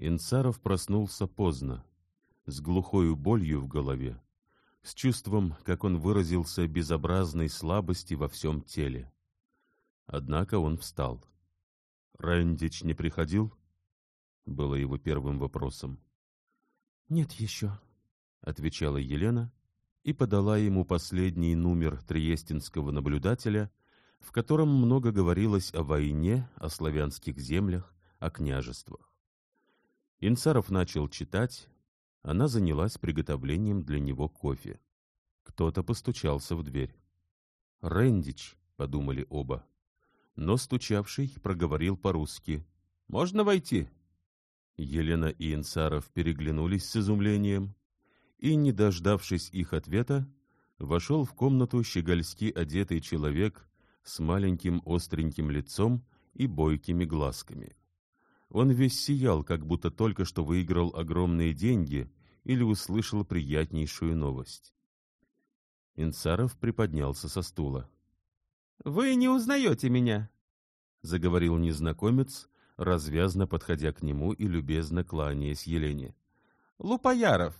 Инцаров проснулся поздно, с глухою болью в голове, с чувством, как он выразился, безобразной слабости во всем теле. Однако он встал. «Рэндич не приходил?» — было его первым вопросом. «Нет еще», — отвечала Елена и подала ему последний номер триестинского наблюдателя, в котором много говорилось о войне, о славянских землях, о княжествах. Инцаров начал читать, она занялась приготовлением для него кофе. Кто-то постучался в дверь. «Рэндич», — подумали оба. Но стучавший проговорил по-русски. «Можно войти?» Елена и Инцаров переглянулись с изумлением, и, не дождавшись их ответа, вошел в комнату щегольски одетый человек с маленьким остреньким лицом и бойкими глазками. Он весь сиял, как будто только что выиграл огромные деньги или услышал приятнейшую новость. Инцаров приподнялся со стула. — Вы не узнаете меня? — заговорил незнакомец, развязно подходя к нему и любезно кланяясь Елене. — Лупаяров.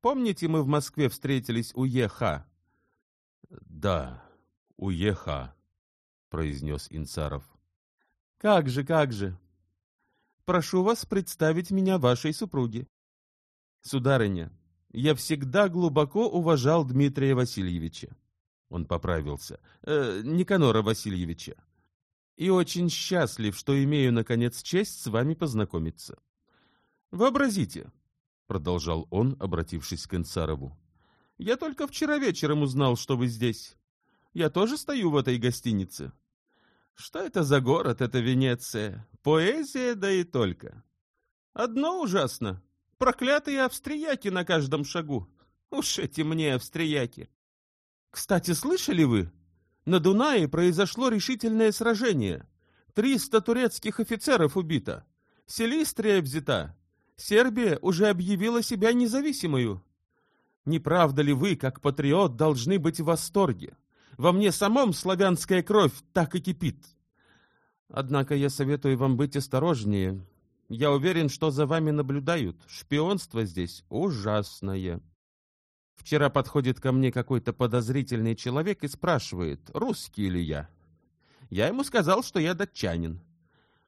Помните, мы в Москве встретились у ЕХ? — Да, у ЕХ, — произнес Инцаров. — Как же, как же! Прошу вас представить меня вашей супруге. Сударыня, я всегда глубоко уважал Дмитрия Васильевича. Он поправился. Э, Никанора Васильевича. И очень счастлив, что имею, наконец, честь с вами познакомиться. Вообразите, — продолжал он, обратившись к Инцарову, — я только вчера вечером узнал, что вы здесь. Я тоже стою в этой гостинице. Что это за город, это Венеция? Поэзия, да и только. Одно ужасно. Проклятые австрияки на каждом шагу. Уж эти мне австрияки. Кстати, слышали вы? На Дунае произошло решительное сражение. Триста турецких офицеров убито. Селистрия взята. Сербия уже объявила себя независимую. Не правда ли вы, как патриот, должны быть в восторге? Во мне самом славянская кровь так и кипит. Однако я советую вам быть осторожнее. Я уверен, что за вами наблюдают. Шпионство здесь ужасное. Вчера подходит ко мне какой-то подозрительный человек и спрашивает, русский ли я. Я ему сказал, что я датчанин.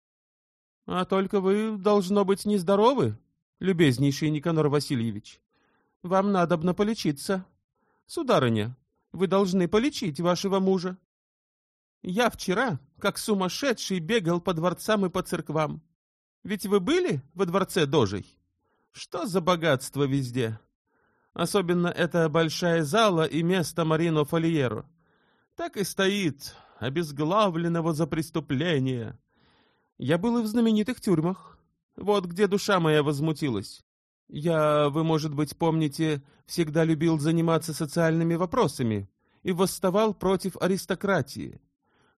— А только вы, должно быть, нездоровы, любезнейший Никанор Васильевич. Вам надобно полечиться. Сударыня, вы должны полечить вашего мужа. Я вчера, как сумасшедший, бегал по дворцам и по церквам. Ведь вы были во дворце Дожей? Что за богатство везде? Особенно эта большая зала и место Марино Фольеро. Так и стоит, обезглавленного за преступление. Я был и в знаменитых тюрьмах. Вот где душа моя возмутилась. Я, вы, может быть, помните, всегда любил заниматься социальными вопросами и восставал против аристократии.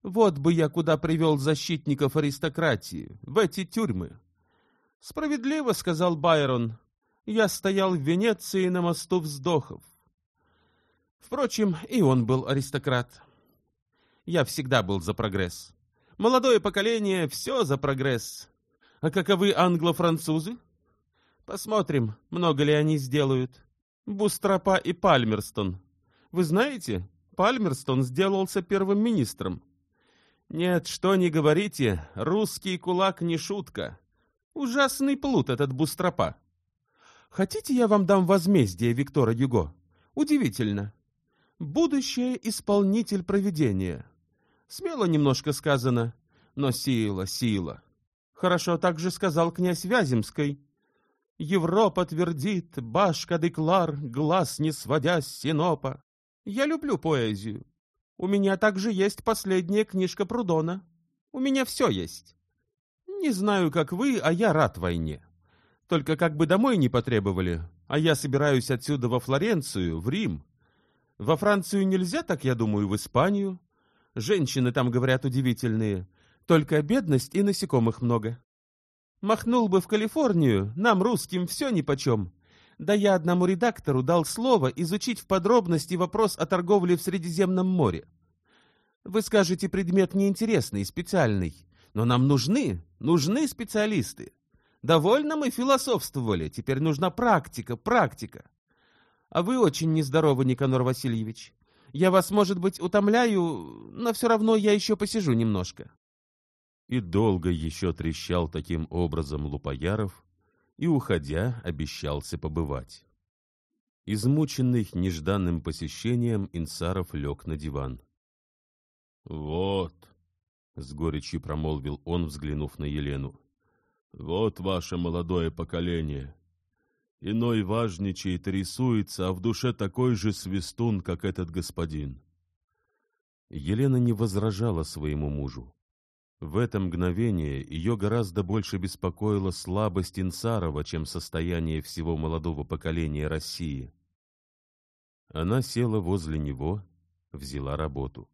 Вот бы я куда привел защитников аристократии, в эти тюрьмы. Справедливо, сказал Байрон, я стоял в Венеции на мосту вздохов. Впрочем, и он был аристократ. Я всегда был за прогресс. Молодое поколение — все за прогресс. А каковы англо-французы? Посмотрим, много ли они сделают. Бустропа и Пальмерстон. Вы знаете, Пальмерстон сделался первым министром. Нет, что не говорите, русский кулак не шутка. Ужасный плут этот Бустропа. Хотите, я вам дам возмездие Виктора Юго? Удивительно. Будущее исполнитель провидения. Смело немножко сказано, но сила, сила. Хорошо также сказал князь Вяземской. Европа твердит, башка деклар, глаз не сводя с синопа. Я люблю поэзию. У меня также есть последняя книжка Прудона. У меня все есть. Не знаю, как вы, а я рад войне. Только как бы домой не потребовали, а я собираюсь отсюда во Флоренцию, в Рим. Во Францию нельзя, так я думаю, в Испанию. Женщины там, говорят, удивительные. Только бедность и насекомых много. Махнул бы в Калифорнию, нам, русским, все нипочем. Да я одному редактору дал слово изучить в подробности вопрос о торговле в Средиземном море. Вы скажете, предмет неинтересный, специальный, но нам нужны, нужны специалисты. Довольно мы философствовали, теперь нужна практика, практика. А вы очень нездоровы, Никанор Васильевич. Я вас, может быть, утомляю, но все равно я еще посижу немножко. И долго еще трещал таким образом Лупояров, и, уходя, обещался побывать. Измученный нежданным посещением, Инсаров лег на диван. — Вот, — с горечью промолвил он, взглянув на Елену, — вот ваше молодое поколение. Иной важничает и рисуется, а в душе такой же свистун, как этот господин. Елена не возражала своему мужу. В это мгновение ее гораздо больше беспокоила слабость Инсарова, чем состояние всего молодого поколения России. Она села возле него, взяла работу.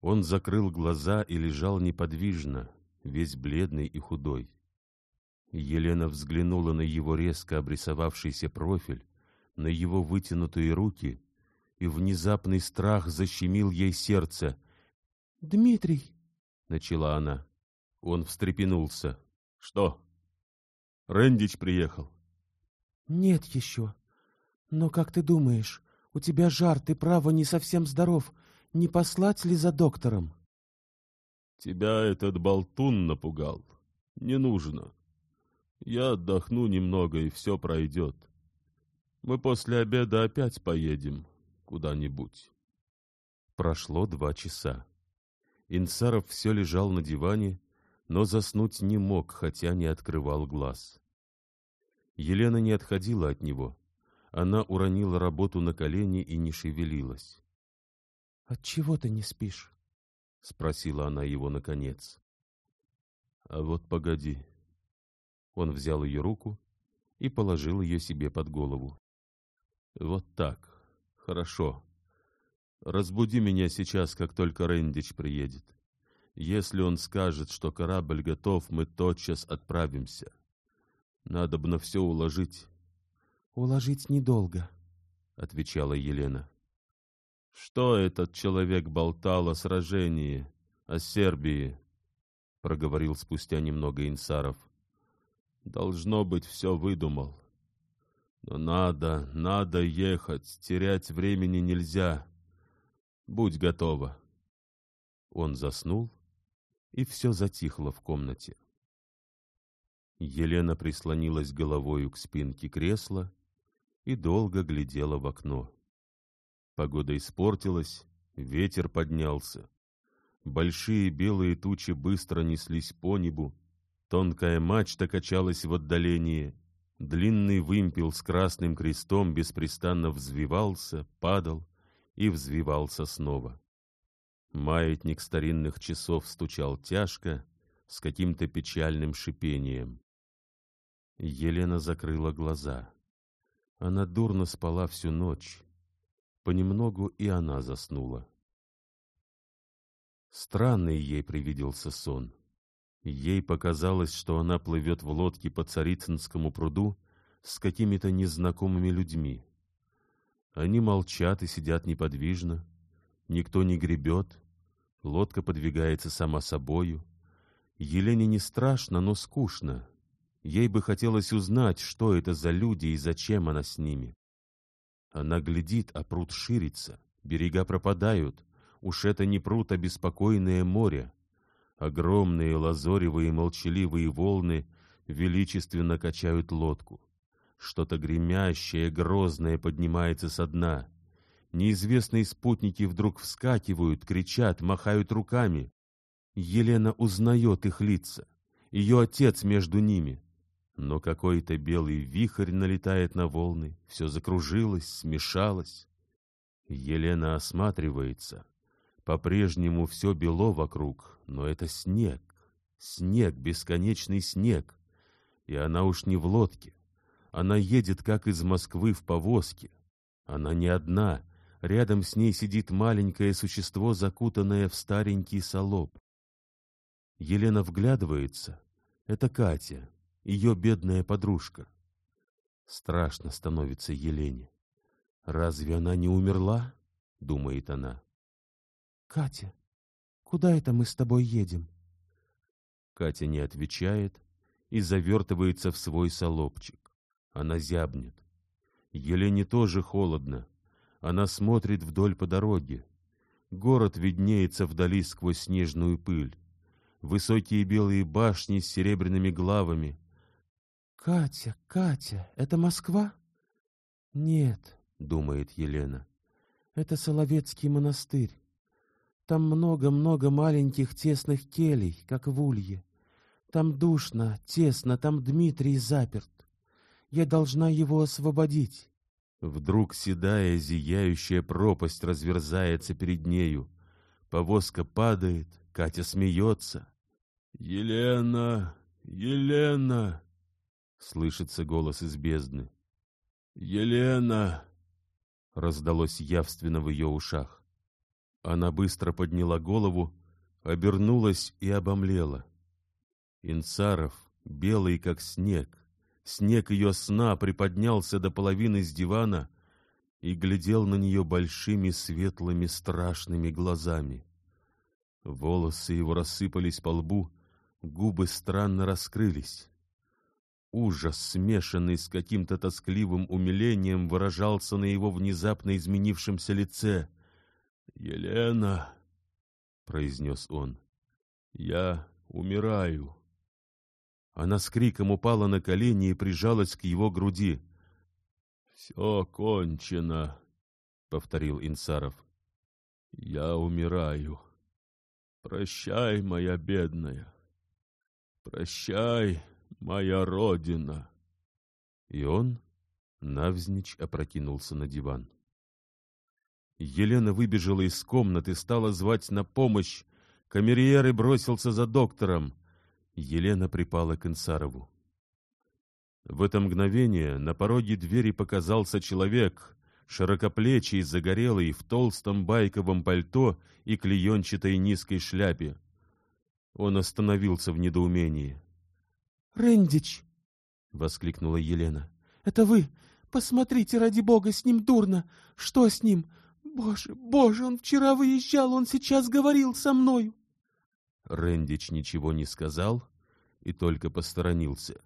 Он закрыл глаза и лежал неподвижно, весь бледный и худой. Елена взглянула на его резко обрисовавшийся профиль, на его вытянутые руки, и внезапный страх защемил ей сердце. — Дмитрий! — начала она. Он встрепенулся. — Что? Рэндич приехал? — Нет еще. Но как ты думаешь, у тебя жар, ты, право, не совсем здоров. Не послать ли за доктором? — Тебя этот болтун напугал. Не нужно. Я отдохну немного, и все пройдет. Мы после обеда опять поедем куда-нибудь. Прошло два часа. Инсаров все лежал на диване, но заснуть не мог, хотя не открывал глаз. Елена не отходила от него. Она уронила работу на колени и не шевелилась. — Отчего ты не спишь? — спросила она его наконец. — А вот погоди. Он взял ее руку и положил ее себе под голову. — Вот так. Хорошо. Разбуди меня сейчас, как только Рэндич приедет. Если он скажет, что корабль готов, мы тотчас отправимся. Надо бы на все уложить. — Уложить недолго, — отвечала Елена. — Что этот человек болтал о сражении, о Сербии? — проговорил спустя немного Инсаров. — Должно быть, все выдумал. Но надо, надо ехать, терять времени нельзя. Будь готова. Он заснул, и все затихло в комнате. Елена прислонилась головою к спинке кресла и долго глядела в окно. Погода испортилась, ветер поднялся. Большие белые тучи быстро неслись по небу, тонкая мачта качалась в отдалении, длинный вымпел с красным крестом беспрестанно взвивался, падал, и взвивался снова. Маятник старинных часов стучал тяжко, с каким-то печальным шипением. Елена закрыла глаза. Она дурно спала всю ночь. Понемногу и она заснула. Странный ей привиделся сон. Ей показалось, что она плывет в лодке по Царицынскому пруду с какими-то незнакомыми людьми. Они молчат и сидят неподвижно. Никто не гребет. Лодка подвигается сама собою. Елене не страшно, но скучно. Ей бы хотелось узнать, что это за люди и зачем она с ними. Она глядит, а пруд ширится, берега пропадают. Уж это не пруд, а беспокойное море. Огромные лазоревые молчаливые волны величественно качают лодку. Что-то гремящее, грозное поднимается со дна. Неизвестные спутники вдруг вскакивают, кричат, махают руками. Елена узнает их лица. Ее отец между ними. Но какой-то белый вихрь налетает на волны, все закружилось, смешалось. Елена осматривается. По-прежнему все бело вокруг, но это снег. Снег, бесконечный снег. И она уж не в лодке. Она едет, как из Москвы, в повозке. Она не одна. Рядом с ней сидит маленькое существо, закутанное в старенький солоб. Елена вглядывается. Это Катя, ее бедная подружка. Страшно становится Елене. «Разве она не умерла?» — думает она. «Катя, куда это мы с тобой едем?» Катя не отвечает, и завертывается в свой солобчик. Она зябнет. Елене тоже холодно. Она смотрит вдоль по дороге. Город виднеется вдали сквозь снежную пыль. Высокие белые башни с серебряными главами. «Катя, Катя, это Москва?» «Нет», — думает Елена, — «это Соловецкий монастырь. Там много-много маленьких тесных келей, как в улье. Там душно, тесно, там Дмитрий заперт. Я должна его освободить. Вдруг седая, зияющая пропасть разверзается перед нею. Повозка падает, Катя смеется. «Елена! Елена!» — слышится голос из бездны. «Елена!» — раздалось явственно в ее ушах. Она быстро подняла голову, обернулась и обомлела. Инцаров, белый как снег, снег ее сна приподнялся до половины с дивана и глядел на нее большими светлыми страшными глазами. Волосы его рассыпались по лбу, губы странно раскрылись. Ужас, смешанный с каким-то тоскливым умилением, выражался на его внезапно изменившемся лице. «Елена!» — произнес он. «Я умираю». Она с криком упала на колени и прижалась к его груди. «Все кончено», — повторил Инсаров. «Я умираю. Прощай, моя бедная. Прощай, моя родина». И он навзничь опрокинулся на диван. Елена выбежала из комнаты, стала звать на помощь. Камерьер и бросился за доктором. Елена припала к Инсарову. В это мгновение на пороге двери показался человек, широкоплечий, загорелый, в толстом байковом пальто и клеенчатой низкой шляпе. Он остановился в недоумении. — Рендич! — воскликнула Елена. — Это вы! Посмотрите, ради бога, с ним дурно! Что с ним? Боже, боже, он вчера выезжал, он сейчас говорил со мною! Рендич ничего не сказал и только посторонился.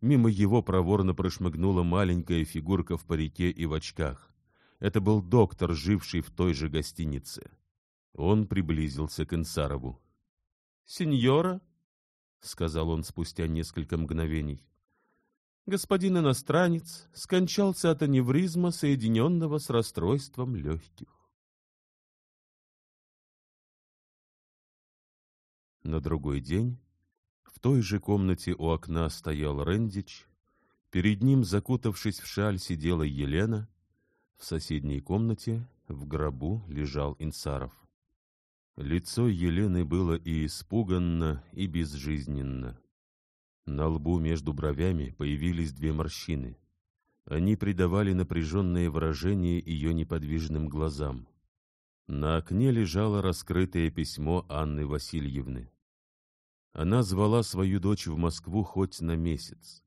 Мимо его проворно прошмыгнула маленькая фигурка в парике и в очках. Это был доктор, живший в той же гостинице. Он приблизился к Инсарову. — Сеньора, — сказал он спустя несколько мгновений, — господин иностранец скончался от аневризма, соединенного с расстройством легких. На другой день в той же комнате у окна стоял Рендич, перед ним, закутавшись в шаль, сидела Елена, в соседней комнате в гробу лежал Инсаров. Лицо Елены было и испуганно, и безжизненно. На лбу между бровями появились две морщины. Они придавали напряженное выражение ее неподвижным глазам. На окне лежало раскрытое письмо Анны Васильевны. Она звала свою дочь в Москву хоть на месяц,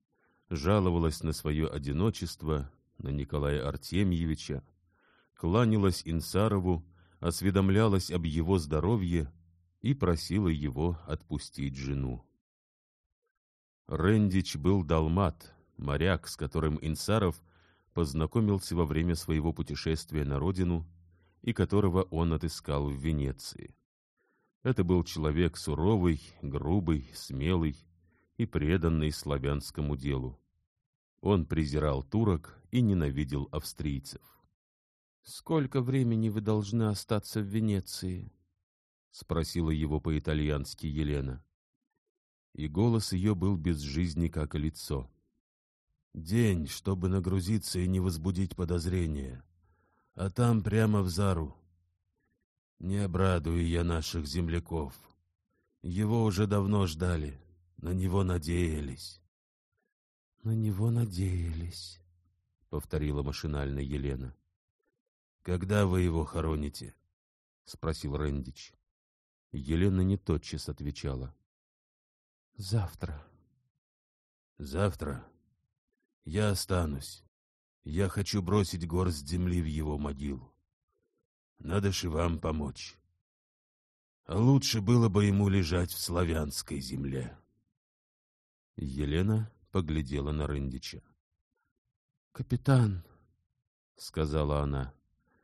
жаловалась на свое одиночество, на Николая Артемьевича, кланялась Инсарову, осведомлялась об его здоровье и просила его отпустить жену. Рендич был далмат, моряк, с которым Инсаров познакомился во время своего путешествия на родину и которого он отыскал в Венеции. Это был человек суровый, грубый, смелый и преданный славянскому делу. Он презирал турок и ненавидел австрийцев. — Сколько времени вы должны остаться в Венеции? — спросила его по-итальянски Елена. И голос ее был без жизни, как лицо. — День, чтобы нагрузиться и не возбудить подозрения. А там прямо в Зару. Не обрадую я наших земляков. Его уже давно ждали, на него надеялись. — На него надеялись, — повторила машинально Елена. — Когда вы его хороните? — спросил Рендич. Елена не тотчас отвечала. — Завтра. — Завтра? Я останусь. Я хочу бросить горсть земли в его могилу. Надо же вам помочь. Лучше было бы ему лежать в славянской земле. Елена поглядела на Рындича. «Капитан», — сказала она,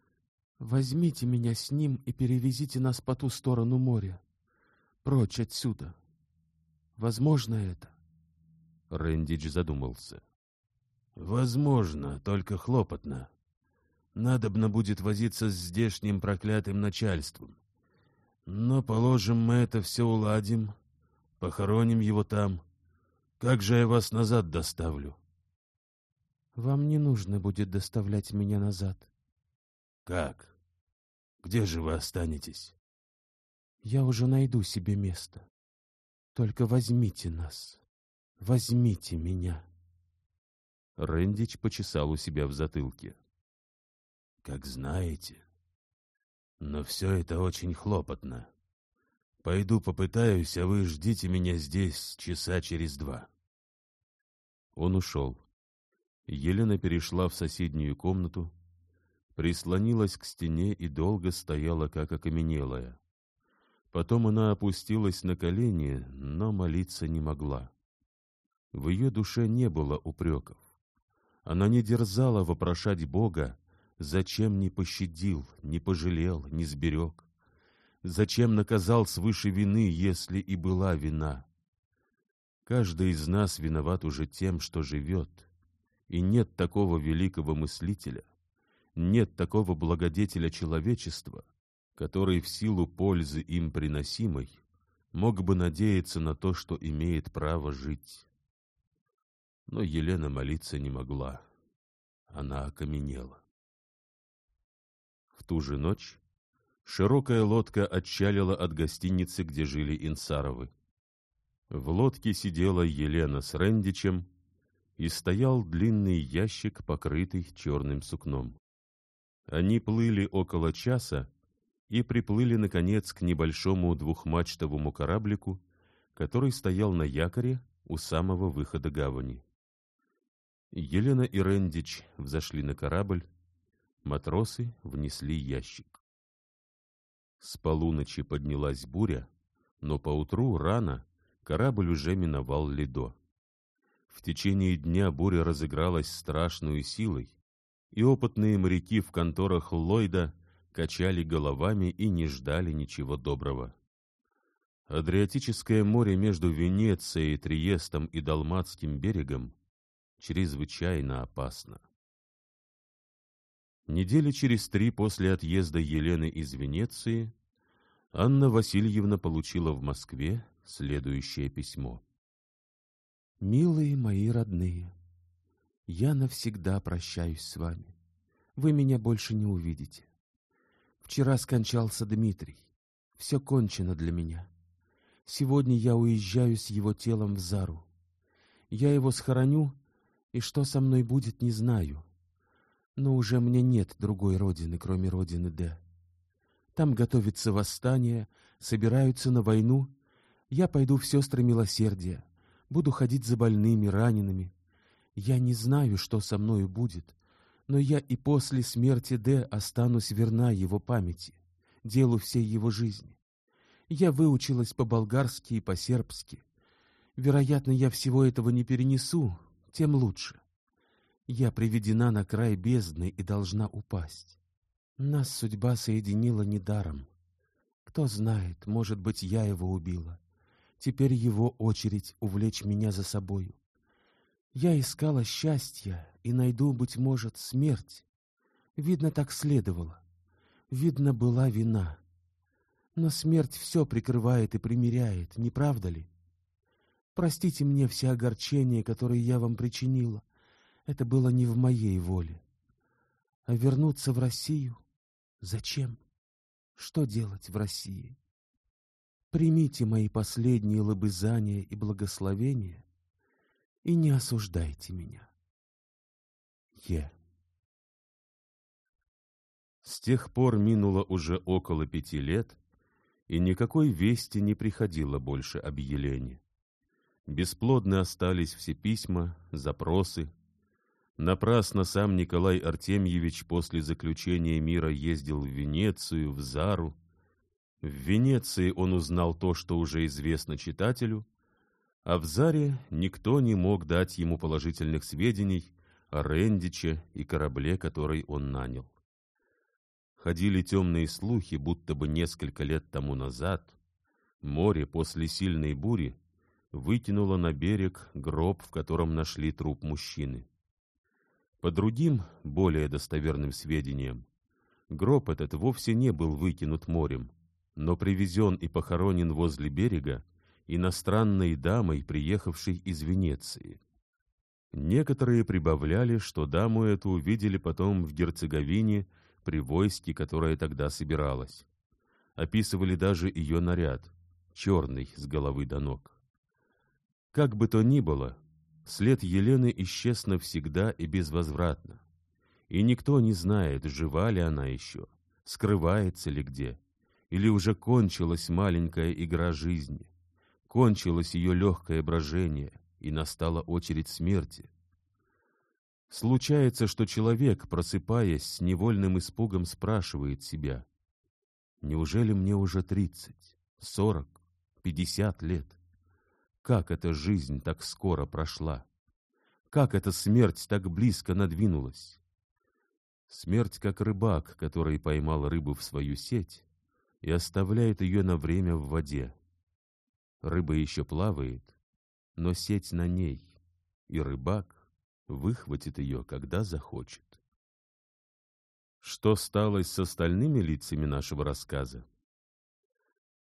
— «возьмите меня с ним и перевезите нас по ту сторону моря, прочь отсюда. Возможно это?» Рэндич задумался. «Возможно, только хлопотно. Надобно будет возиться с здешним проклятым начальством. Но, положим, мы это все уладим, похороним его там. Как же я вас назад доставлю?» «Вам не нужно будет доставлять меня назад». «Как? Где же вы останетесь?» «Я уже найду себе место. Только возьмите нас». Возьмите меня. Рэндич почесал у себя в затылке. Как знаете. Но все это очень хлопотно. Пойду попытаюсь, а вы ждите меня здесь часа через два. Он ушел. Елена перешла в соседнюю комнату, прислонилась к стене и долго стояла, как окаменелая. Потом она опустилась на колени, но молиться не могла. В ее душе не было упреков. Она не дерзала вопрошать Бога, зачем не пощадил, не пожалел, не сберег. Зачем наказал свыше вины, если и была вина? Каждый из нас виноват уже тем, что живет, и нет такого великого мыслителя, нет такого благодетеля человечества, который в силу пользы им приносимой мог бы надеяться на то, что имеет право жить. Но Елена молиться не могла. Она окаменела. Ту же ночь широкая лодка отчалила от гостиницы, где жили Инсаровы. В лодке сидела Елена с Рендичем, и стоял длинный ящик, покрытый черным сукном. Они плыли около часа и приплыли, наконец, к небольшому двухмачтовому кораблику, который стоял на якоре у самого выхода гавани. Елена и Рендич взошли на корабль, матросы внесли ящик. С полуночи поднялась буря, но поутру рано корабль уже миновал ледо. В течение дня буря разыгралась страшную силой, и опытные моряки в конторах Ллойда качали головами и не ждали ничего доброго. Адриатическое море между Венецией, Триестом и Далматским берегом чрезвычайно опасно. Недели через три после отъезда Елены из Венеции Анна Васильевна получила в Москве следующее письмо. «Милые мои родные, я навсегда прощаюсь с вами. Вы меня больше не увидите. Вчера скончался Дмитрий. Все кончено для меня. Сегодня я уезжаю с его телом в Зару. Я его схороню и что со мной будет, не знаю. Но уже мне нет другой родины, кроме родины Д. Там готовится восстание, собираются на войну. Я пойду в сестры милосердия, буду ходить за больными, ранеными. Я не знаю, что со мною будет, но я и после смерти Д останусь верна его памяти, делу всей его жизни. Я выучилась по-болгарски и по-сербски. Вероятно, я всего этого не перенесу, тем лучше. Я приведена на край бездны и должна упасть. Нас судьба соединила недаром. Кто знает, может быть, я его убила. Теперь его очередь увлечь меня за собою. Я искала счастья и найду, быть может, смерть. Видно, так следовало. Видно, была вина. Но смерть все прикрывает и примиряет, не правда ли? Простите мне все огорчения, которые я вам причинила. Это было не в моей воле. А вернуться в Россию? Зачем? Что делать в России? Примите мои последние лобызания и благословения и не осуждайте меня. Е. С тех пор минуло уже около пяти лет, и никакой вести не приходило больше об Елене. Бесплодны остались все письма, запросы. Напрасно сам Николай Артемьевич после заключения мира ездил в Венецию, в Зару. В Венеции он узнал то, что уже известно читателю, А в Заре никто не мог дать ему положительных сведений о Рендиче и корабле, который он нанял. Ходили темные слухи, будто бы несколько лет тому назад море после сильной бури выкинуло на берег гроб, в котором нашли труп мужчины. По другим, более достоверным сведениям, гроб этот вовсе не был выкинут морем, но привезен и похоронен возле берега иностранной дамой, приехавшей из Венеции. Некоторые прибавляли, что даму эту увидели потом в Герцеговине при войске, которое тогда собиралось. Описывали даже ее наряд, черный с головы до ног. Как бы то ни было, след Елены исчез навсегда и безвозвратно. И никто не знает, жива ли она еще, скрывается ли где, или уже кончилась маленькая игра жизни кончилось ее легкое брожение, и настала очередь смерти. Случается, что человек, просыпаясь с невольным испугом, спрашивает себя, «Неужели мне уже тридцать, сорок, пятьдесят лет? Как эта жизнь так скоро прошла? Как эта смерть так близко надвинулась?» Смерть, как рыбак, который поймал рыбу в свою сеть и оставляет ее на время в воде. Рыба еще плавает, но сеть на ней, и рыбак выхватит ее, когда захочет. Что стало с остальными лицами нашего рассказа?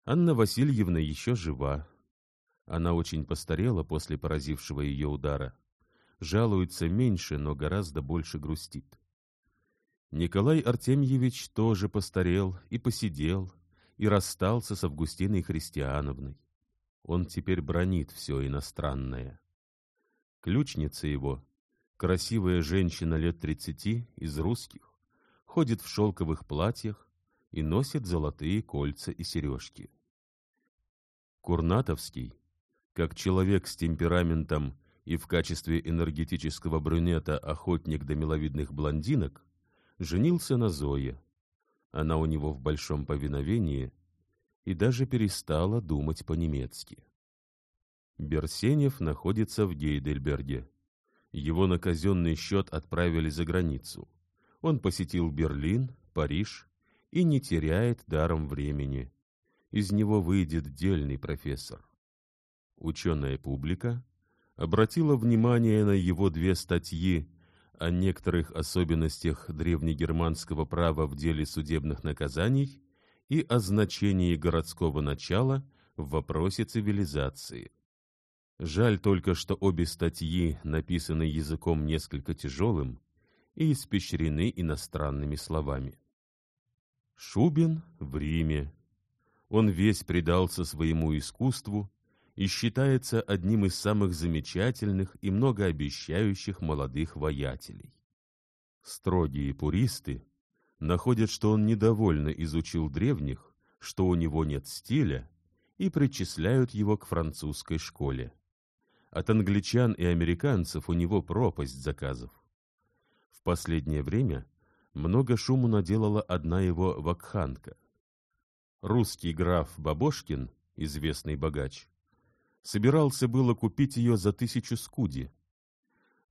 Анна Васильевна еще жива. Она очень постарела после поразившего ее удара. Жалуется меньше, но гораздо больше грустит. Николай Артемьевич тоже постарел и посидел, и расстался с Августиной Христиановной. Он теперь бронит все иностранное. Ключница его, красивая женщина лет тридцати, из русских, ходит в шелковых платьях и носит золотые кольца и сережки. Курнатовский, как человек с темпераментом и в качестве энергетического брюнета охотник до миловидных блондинок, женился на Зое. Она у него в большом повиновении — и даже перестала думать по-немецки. Берсенев находится в Гейдельберге. Его на казенный счет отправили за границу. Он посетил Берлин, Париж и не теряет даром времени. Из него выйдет дельный профессор. Ученая публика обратила внимание на его две статьи о некоторых особенностях древнегерманского права в деле судебных наказаний и о значении городского начала в вопросе цивилизации. Жаль только, что обе статьи написаны языком несколько тяжелым и испещрены иностранными словами. Шубин в Риме. Он весь предался своему искусству и считается одним из самых замечательных и многообещающих молодых воятелей. Строгие пуристы находят, что он недовольно изучил древних, что у него нет стиля, и причисляют его к французской школе. От англичан и американцев у него пропасть заказов. В последнее время много шуму наделала одна его вакханка. Русский граф Бабошкин, известный богач, собирался было купить ее за тысячу скуди,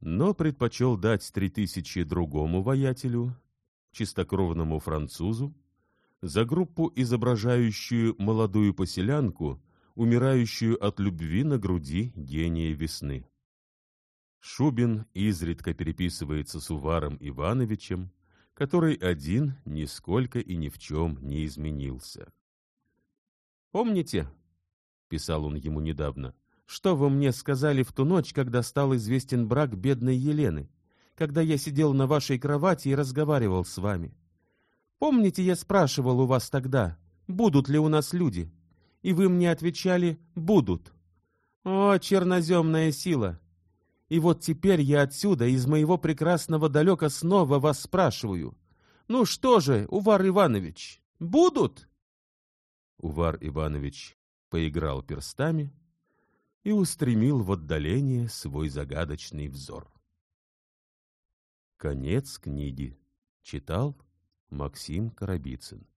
но предпочел дать три тысячи другому воятелю чистокровному французу, за группу, изображающую молодую поселянку, умирающую от любви на груди гения весны. Шубин изредка переписывается с Уваром Ивановичем, который один нисколько и ни в чем не изменился. «Помните, — писал он ему недавно, — что вы мне сказали в ту ночь, когда стал известен брак бедной Елены? когда я сидел на вашей кровати и разговаривал с вами. Помните, я спрашивал у вас тогда, будут ли у нас люди? И вы мне отвечали «будут». О, черноземная сила! И вот теперь я отсюда, из моего прекрасного далека, снова вас спрашиваю. Ну что же, Увар Иванович, будут? Увар Иванович поиграл перстами и устремил в отдаление свой загадочный взор. Конец книги. Читал Максим Карабицын.